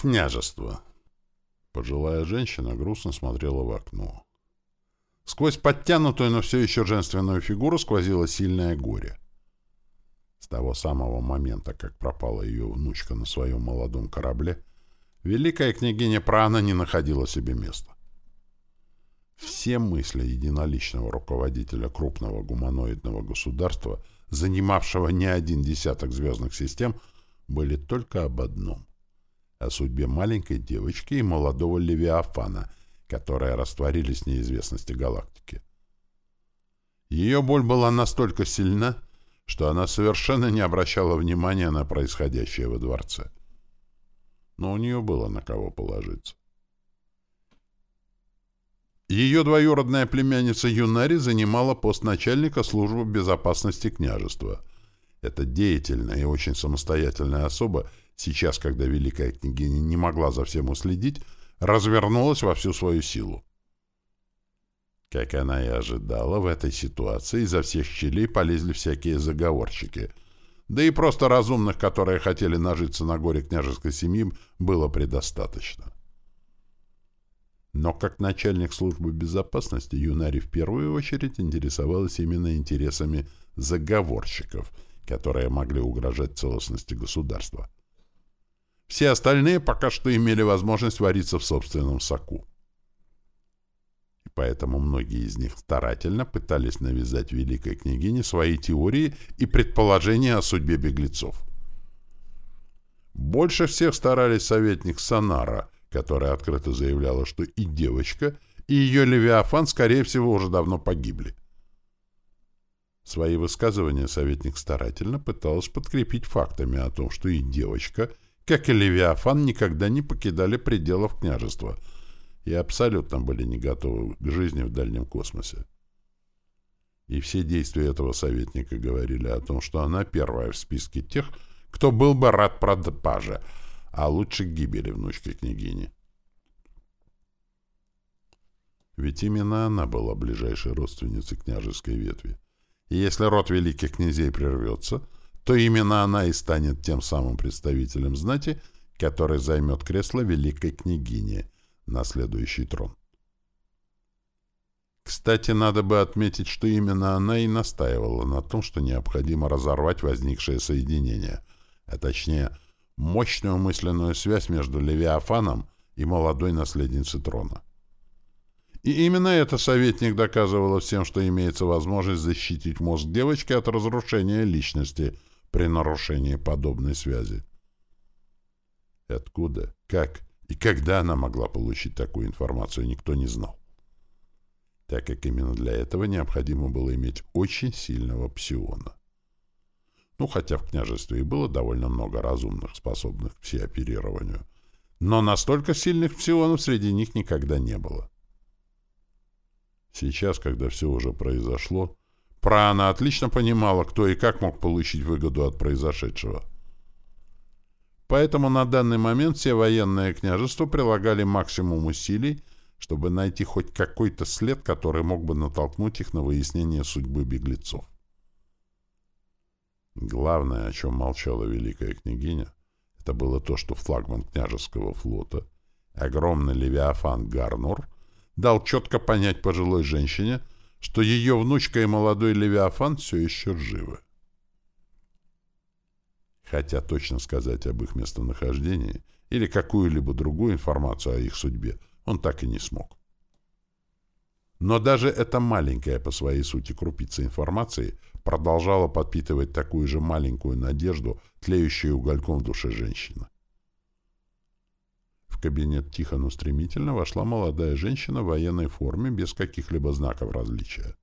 Княжество. Пожилая женщина грустно смотрела в окно. Сквозь подтянутую, но все еще женственную фигуру сквозило сильное горе. С того самого момента, как пропала ее внучка на своем молодом корабле, великая княгиня Прана не находила себе места. Все мысли единоличного руководителя крупного гуманоидного государства, занимавшего не один десяток звездных систем, были только об одном о судьбе маленькой девочки и молодого Левиафана, которые растворились в неизвестности галактики. Ее боль была настолько сильна, что она совершенно не обращала внимания на происходящее во дворце. Но у нее было на кого положиться. Ее двоюродная племянница Юнари занимала пост начальника службы безопасности княжества. Эта деятельная и очень самостоятельная особа сейчас, когда великая княгиня не могла за всем уследить, развернулась во всю свою силу. Как она и ожидала, в этой ситуации изо всех щелей полезли всякие заговорщики. Да и просто разумных, которые хотели нажиться на горе княжеской семьи, было предостаточно. Но как начальник службы безопасности Юнари в первую очередь интересовалась именно интересами заговорщиков, которые могли угрожать целостности государства. Все остальные пока что имели возможность вариться в собственном соку. И поэтому многие из них старательно пытались навязать великой княгине свои теории и предположения о судьбе беглецов. Больше всех старались советник Санара, которая открыто заявляла, что и девочка, и ее Левиафан, скорее всего, уже давно погибли. Свои высказывания советник старательно пыталась подкрепить фактами о том, что и девочка — как и Левиафан, никогда не покидали пределов княжества и абсолютно были не готовы к жизни в дальнем космосе. И все действия этого советника говорили о том, что она первая в списке тех, кто был бы рад пропаже, а лучше гибели внучки княгини. Ведь именно она была ближайшей родственницей княжеской ветви. И если род великих князей прервется — то именно она и станет тем самым представителем знати, который займет кресло великой княгини на следующий трон. Кстати, надо бы отметить, что именно она и настаивала на том, что необходимо разорвать возникшее соединение, а точнее, мощную мысленную связь между Левиафаном и молодой наследницей трона. И именно это советник доказывала всем, что имеется возможность защитить мозг девочки от разрушения личности – при нарушении подобной связи. Откуда, как и когда она могла получить такую информацию, никто не знал. Так как именно для этого необходимо было иметь очень сильного псиона. Ну, хотя в княжестве и было довольно много разумных, способных к всеоперированию, но настолько сильных псионов среди них никогда не было. Сейчас, когда все уже произошло, Прана отлично понимала, кто и как мог получить выгоду от произошедшего. Поэтому на данный момент все военные княжества прилагали максимум усилий, чтобы найти хоть какой-то след, который мог бы натолкнуть их на выяснение судьбы беглецов. Главное, о чем молчала великая княгиня, это было то, что флагман княжеского флота, огромный левиафан Гарнор, дал четко понять пожилой женщине, что ее внучка и молодой Левиафан все еще живы. Хотя точно сказать об их местонахождении или какую-либо другую информацию о их судьбе он так и не смог. Но даже эта маленькая по своей сути крупица информации продолжала подпитывать такую же маленькую надежду, тлеющую угольком в душе женщины. В кабинет тихо, но стремительно вошла молодая женщина в военной форме без каких-либо знаков различия.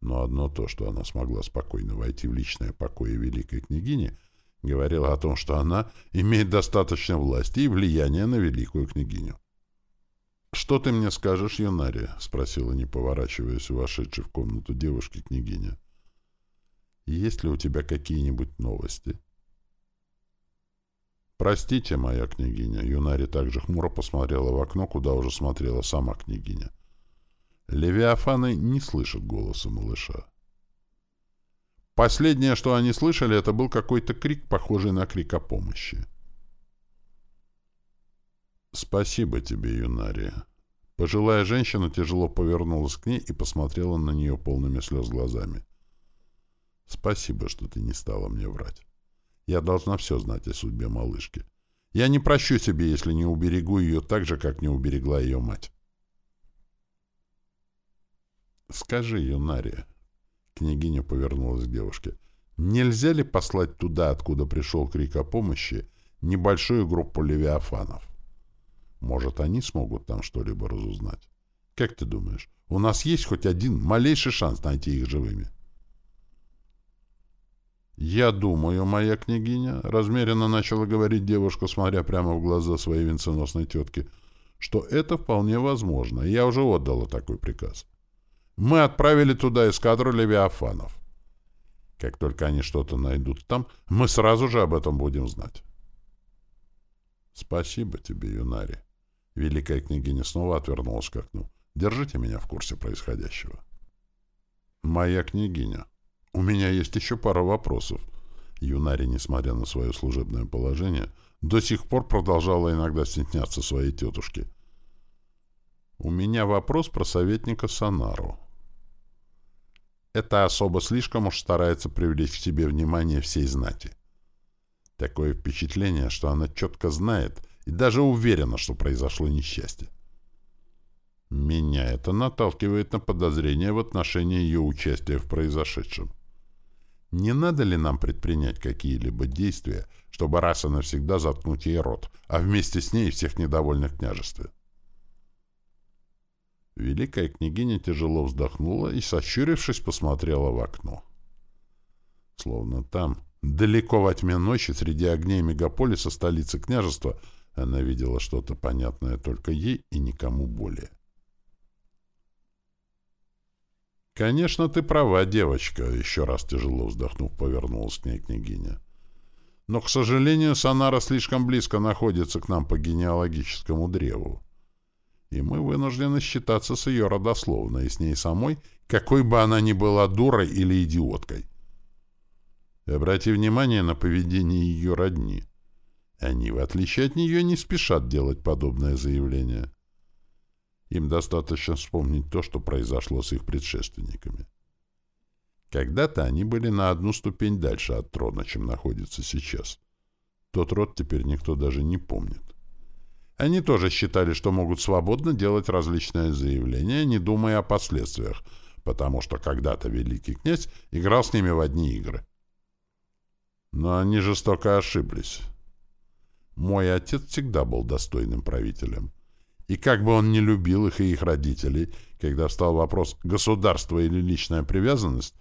Но одно то, что она смогла спокойно войти в личное покое великой княгини, говорило о том, что она имеет достаточно власти и влияния на великую княгиню. «Что ты мне скажешь, Юнари?» — спросила, не поворачиваясь вошедшей в комнату девушки княгиня. «Есть ли у тебя какие-нибудь новости?» «Простите, моя княгиня», — Юнари также хмуро посмотрела в окно, куда уже смотрела сама княгиня. Левиафаны не слышат голоса малыша. Последнее, что они слышали, это был какой-то крик, похожий на крик о помощи. «Спасибо тебе, Юнария». Пожилая женщина тяжело повернулась к ней и посмотрела на нее полными слез глазами. «Спасибо, что ты не стала мне врать. Я должна все знать о судьбе малышки. Я не прощу себе, если не уберегу ее так же, как не уберегла ее мать». «Скажи, Юнария», — княгиня повернулась к девушке, — «нельзя ли послать туда, откуда пришел крик о помощи, небольшую группу левиафанов?» Может, они смогут там что-либо разузнать. Как ты думаешь, у нас есть хоть один малейший шанс найти их живыми? «Я думаю, моя княгиня», — размеренно начала говорить девушка, смотря прямо в глаза своей венценосной тетки, «что это вполне возможно, я уже отдала такой приказ. Мы отправили туда эскадру левиафанов. Как только они что-то найдут там, мы сразу же об этом будем знать». «Спасибо тебе, Юнари», Великая княгиня снова отвернулась к окну. «Держите меня в курсе происходящего». «Моя княгиня, у меня есть еще пара вопросов». Юнари, несмотря на свое служебное положение, до сих пор продолжала иногда стесняться своей тетушки. «У меня вопрос про советника Санару». Эта особа слишком уж старается привлечь к себе внимание всей знати. Такое впечатление, что она четко знает — и даже уверена, что произошло несчастье. Меня это наталкивает на подозрение в отношении ее участия в произошедшем. Не надо ли нам предпринять какие-либо действия, чтобы раз и навсегда заткнуть ей рот, а вместе с ней всех недовольных княжестве? Великая княгиня тяжело вздохнула и, сощурившись, посмотрела в окно. Словно там, далеко во тьме ночи, среди огней мегаполиса столицы княжества, она видела что-то понятное только ей и никому более. «Конечно, ты права, девочка», — еще раз тяжело вздохнув, повернулась к ней княгиня. «Но, к сожалению, Санара слишком близко находится к нам по генеалогическому древу, и мы вынуждены считаться с ее родословной и с ней самой, какой бы она ни была дурой или идиоткой. обрати внимание на поведение ее родни». Они, в отличие от нее, не спешат делать подобное заявление. Им достаточно вспомнить то, что произошло с их предшественниками. Когда-то они были на одну ступень дальше от трона, чем находится сейчас. Тот род теперь никто даже не помнит. Они тоже считали, что могут свободно делать различные заявления, не думая о последствиях, потому что когда-то великий князь играл с ними в одни игры. Но они жестоко ошиблись. Мой отец всегда был достойным правителем. И как бы он не любил их и их родителей, когда встал вопрос «государство или личная привязанность»,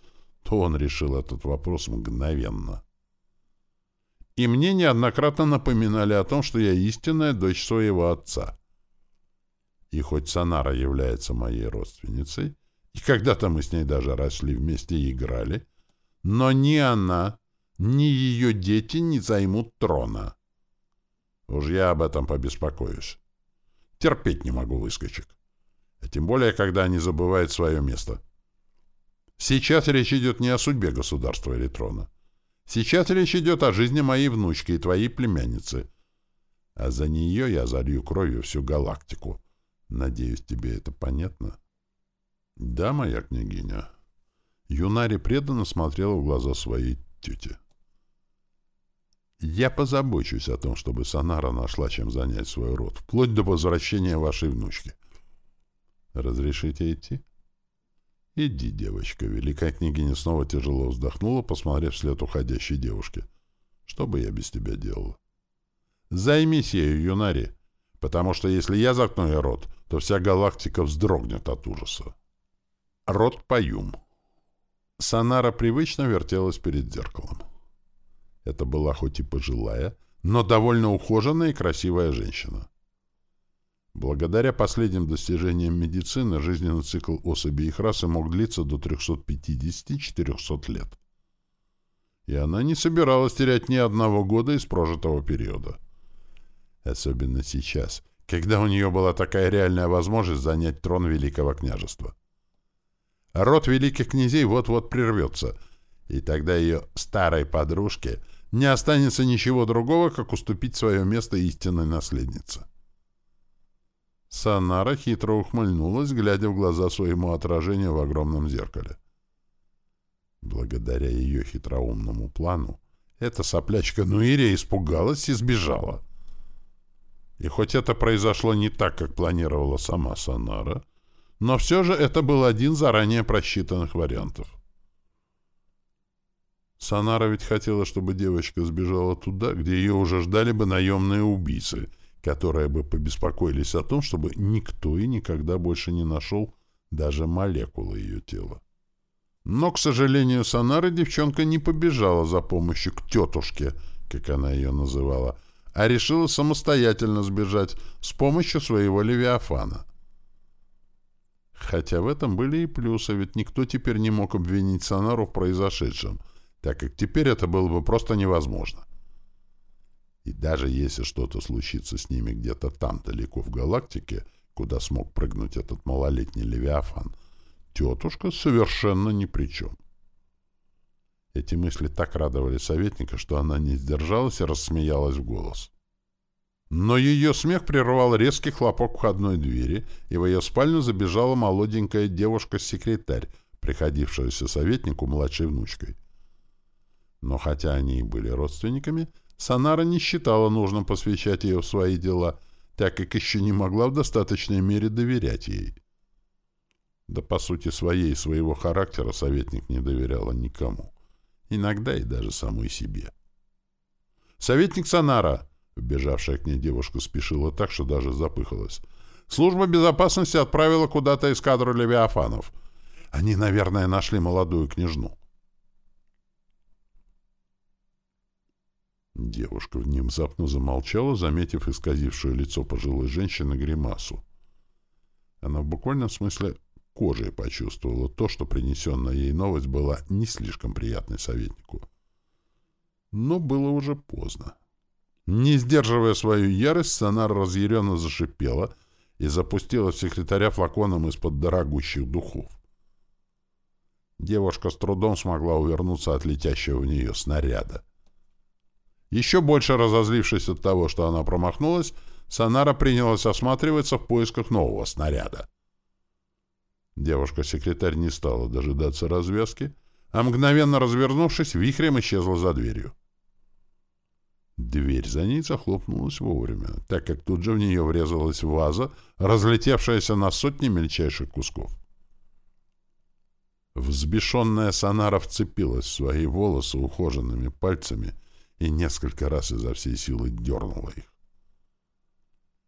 то он решил этот вопрос мгновенно. И мне неоднократно напоминали о том, что я истинная дочь своего отца. И хоть Санара является моей родственницей, и когда-то мы с ней даже росли вместе и играли, но ни она, ни ее дети не займут трона. Уж я об этом побеспокоюсь. Терпеть не могу выскочек. А тем более, когда они забывают свое место. Сейчас речь идет не о судьбе государства или трона. Сейчас речь идет о жизни моей внучки и твоей племянницы. А за нее я залью кровью всю галактику. Надеюсь, тебе это понятно? Да, моя княгиня. Юнари преданно смотрела в глаза своей тети. Я позабочусь о том, чтобы Санара нашла чем занять свой род, вплоть до возвращения вашей внучки. Разрешите идти? Иди, девочка. Великая княгиня снова тяжело вздохнула, посмотрев вслед уходящей девушке. Что бы я без тебя делала? Займись ею, Юнари, потому что если я заткну ей рот, то вся галактика вздрогнет от ужаса. Рот Паюм. Санара привычно вертелась перед зеркалом. Это была хоть и пожилая, но довольно ухоженная и красивая женщина. Благодаря последним достижениям медицины жизненный цикл особей их расы мог длиться до 350-400 лет. И она не собиралась терять ни одного года из прожитого периода. Особенно сейчас, когда у нее была такая реальная возможность занять трон Великого княжества. род великих князей вот-вот прервется, и тогда ее старой подружке – не останется ничего другого, как уступить свое место истинной наследнице. Санара хитро ухмыльнулась, глядя в глаза своему отражению в огромном зеркале. Благодаря ее хитроумному плану, эта соплячка Нуирия испугалась и сбежала. И хоть это произошло не так, как планировала сама Санара, но все же это был один заранее просчитанных вариантов. Санара ведь хотела, чтобы девочка сбежала туда, где ее уже ждали бы наемные убийцы, которые бы побеспокоились о том, чтобы никто и никогда больше не нашел даже молекулы ее тела. Но, к сожалению, Санара девчонка не побежала за помощью к тетушке, как она ее называла, а решила самостоятельно сбежать с помощью своего Левиафана. Хотя в этом были и плюсы, ведь никто теперь не мог обвинить Санару в произошедшем, так как теперь это было бы просто невозможно. И даже если что-то случится с ними где-то там, далеко в галактике, куда смог прыгнуть этот малолетний Левиафан, тетушка совершенно ни при чем. Эти мысли так радовали советника, что она не сдержалась и рассмеялась в голос. Но ее смех прервал резкий хлопок входной двери, и в ее спальню забежала молоденькая девушка-секретарь, приходившаяся советнику младшей внучкой. Но хотя они и были родственниками, Санара не считала нужным посвящать ее в свои дела, так как еще не могла в достаточной мере доверять ей. Да по сути своей и своего характера советник не доверяла никому. Иногда и даже самой себе. «Советник Санара!» Вбежавшая к ней девушка спешила так, что даже запыхалась. «Служба безопасности отправила куда-то эскадру левиафанов. Они, наверное, нашли молодую княжну». Девушка внезапно замолчала, заметив исказившее лицо пожилой женщины гримасу. Она в буквальном смысле кожей почувствовала то, что принесенная ей новость была не слишком приятной советнику. Но было уже поздно. Не сдерживая свою ярость, Сонар разъяренно зашипела и запустила в секретаря флаконом из-под дорогущих духов. Девушка с трудом смогла увернуться от летящего в нее снаряда. Еще больше разозлившись от того, что она промахнулась, Сонара принялась осматриваться в поисках нового снаряда. Девушка-секретарь не стала дожидаться развязки, а мгновенно развернувшись, вихрем исчезла за дверью. Дверь за ней захлопнулась вовремя, так как тут же в нее врезалась ваза, разлетевшаяся на сотни мельчайших кусков. Взбешенная Сонара вцепилась в свои волосы ухоженными пальцами и несколько раз изо всей силы дернула их.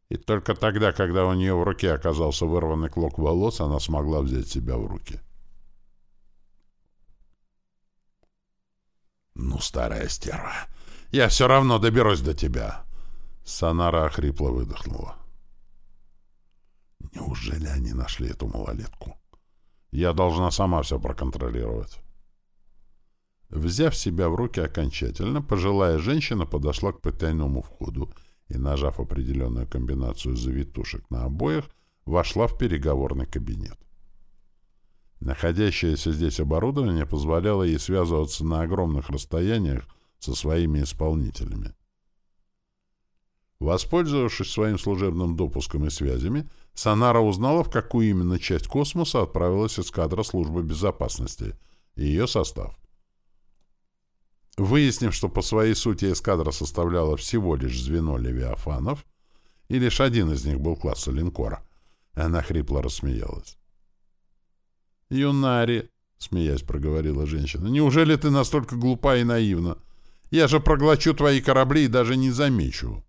И только тогда, когда у нее в руке оказался вырванный клок волос, она смогла взять себя в руки. «Ну, старая стерва, я все равно доберусь до тебя!» Санара охрипло выдохнула. «Неужели они нашли эту малолетку? Я должна сама все проконтролировать». Взяв себя в руки окончательно, пожилая женщина подошла к потайному входу и, нажав определенную комбинацию завитушек на обоях, вошла в переговорный кабинет. Находящееся здесь оборудование позволяло ей связываться на огромных расстояниях со своими исполнителями. Воспользовавшись своим служебным допуском и связями, Санара узнала, в какую именно часть космоса отправилась эскадра службы безопасности и ее состав. Выяснив, что по своей сути эскадра составляла всего лишь звено левиафанов, и лишь один из них был класса линкора, она хрипло рассмеялась. «Юнари», — смеясь проговорила женщина, — «неужели ты настолько глупа и наивна? Я же проглочу твои корабли и даже не замечу».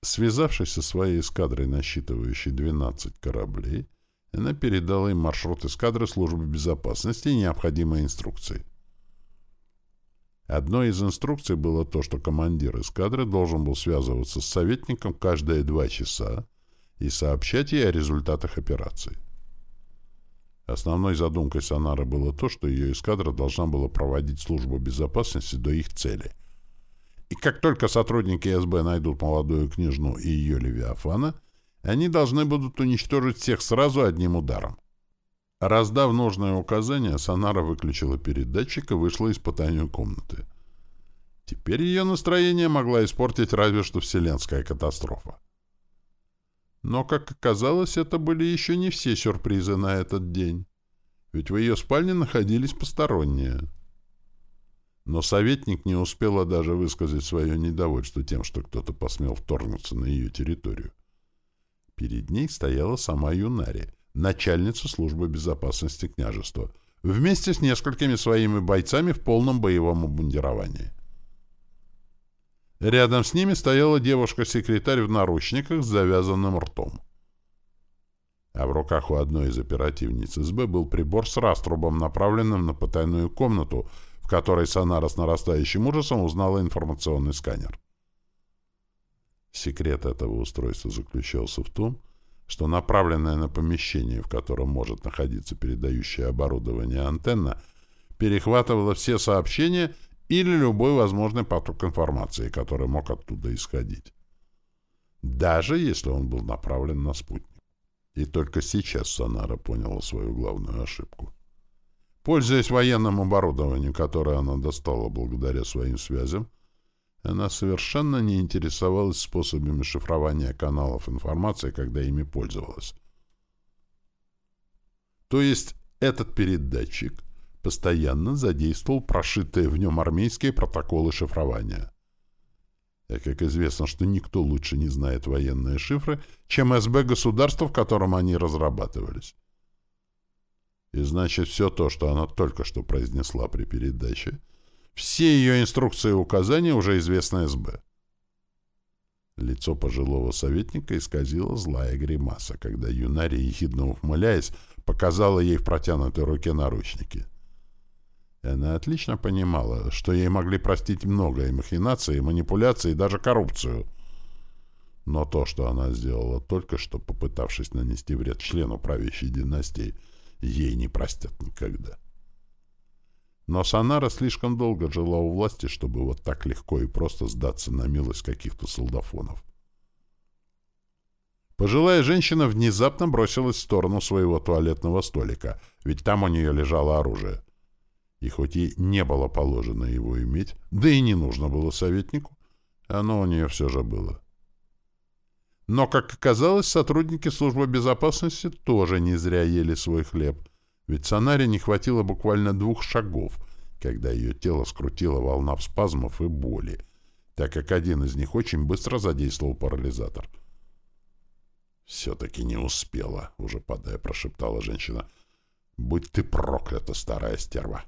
Связавшись со своей эскадрой, насчитывающей 12 кораблей, она передала им маршрут эскадры службы безопасности и необходимые инструкции. Одной из инструкций было то, что командир эскадры должен был связываться с советником каждые два часа и сообщать ей о результатах операции. Основной задумкой Сонара было то, что ее эскадра должна была проводить службу безопасности до их цели. И как только сотрудники СБ найдут молодую княжну и ее Левиафана – они должны будут уничтожить всех сразу одним ударом. Раздав нужное указание, Сонара выключила передатчик и вышла из потайной комнаты. Теперь ее настроение могла испортить разве что вселенская катастрофа. Но, как оказалось, это были еще не все сюрпризы на этот день. Ведь в ее спальне находились посторонние. Но советник не успела даже высказать свое недовольство тем, что кто-то посмел вторгнуться на ее территорию. Перед ней стояла сама Юнари, начальница службы безопасности княжества, вместе с несколькими своими бойцами в полном боевом обмундировании. Рядом с ними стояла девушка-секретарь в наручниках с завязанным ртом. А в руках у одной из оперативниц СБ был прибор с раструбом, направленным на потайную комнату, в которой Сонара с нарастающим ужасом узнала информационный сканер. Секрет этого устройства заключался в том, что направленная на помещение, в котором может находиться передающее оборудование антенна, перехватывала все сообщения или любой возможный поток информации, который мог оттуда исходить. Даже если он был направлен на спутник. И только сейчас Сонара поняла свою главную ошибку. Пользуясь военным оборудованием, которое она достала благодаря своим связям, она совершенно не интересовалась способами шифрования каналов информации, когда ими пользовалась. То есть этот передатчик постоянно задействовал прошитые в нем армейские протоколы шифрования. И как известно, что никто лучше не знает военные шифры, чем СБ государства, в котором они разрабатывались. И значит, все то, что она только что произнесла при передаче, все ее инструкции и указания уже известны СБ. Лицо пожилого советника исказило злая гримаса, когда Юнари, ехидно ухмыляясь, показала ей в протянутой руке наручники. И она отлично понимала, что ей могли простить многое махинации, манипуляции и даже коррупцию. Но то, что она сделала только что, попытавшись нанести вред члену правящей династии, ей не простят никогда. Но Санара слишком долго жила у власти, чтобы вот так легко и просто сдаться на милость каких-то солдафонов. Пожилая женщина внезапно бросилась в сторону своего туалетного столика, ведь там у нее лежало оружие. И хоть ей не было положено его иметь, да и не нужно было советнику, оно у нее все же было. Но, как оказалось, сотрудники службы безопасности тоже не зря ели свой хлеб — ведь Санаре не хватило буквально двух шагов, когда ее тело скрутила волна спазмов и боли, так как один из них очень быстро задействовал парализатор. «Все-таки не успела», — уже падая, прошептала женщина. «Будь ты проклята, старая стерва!»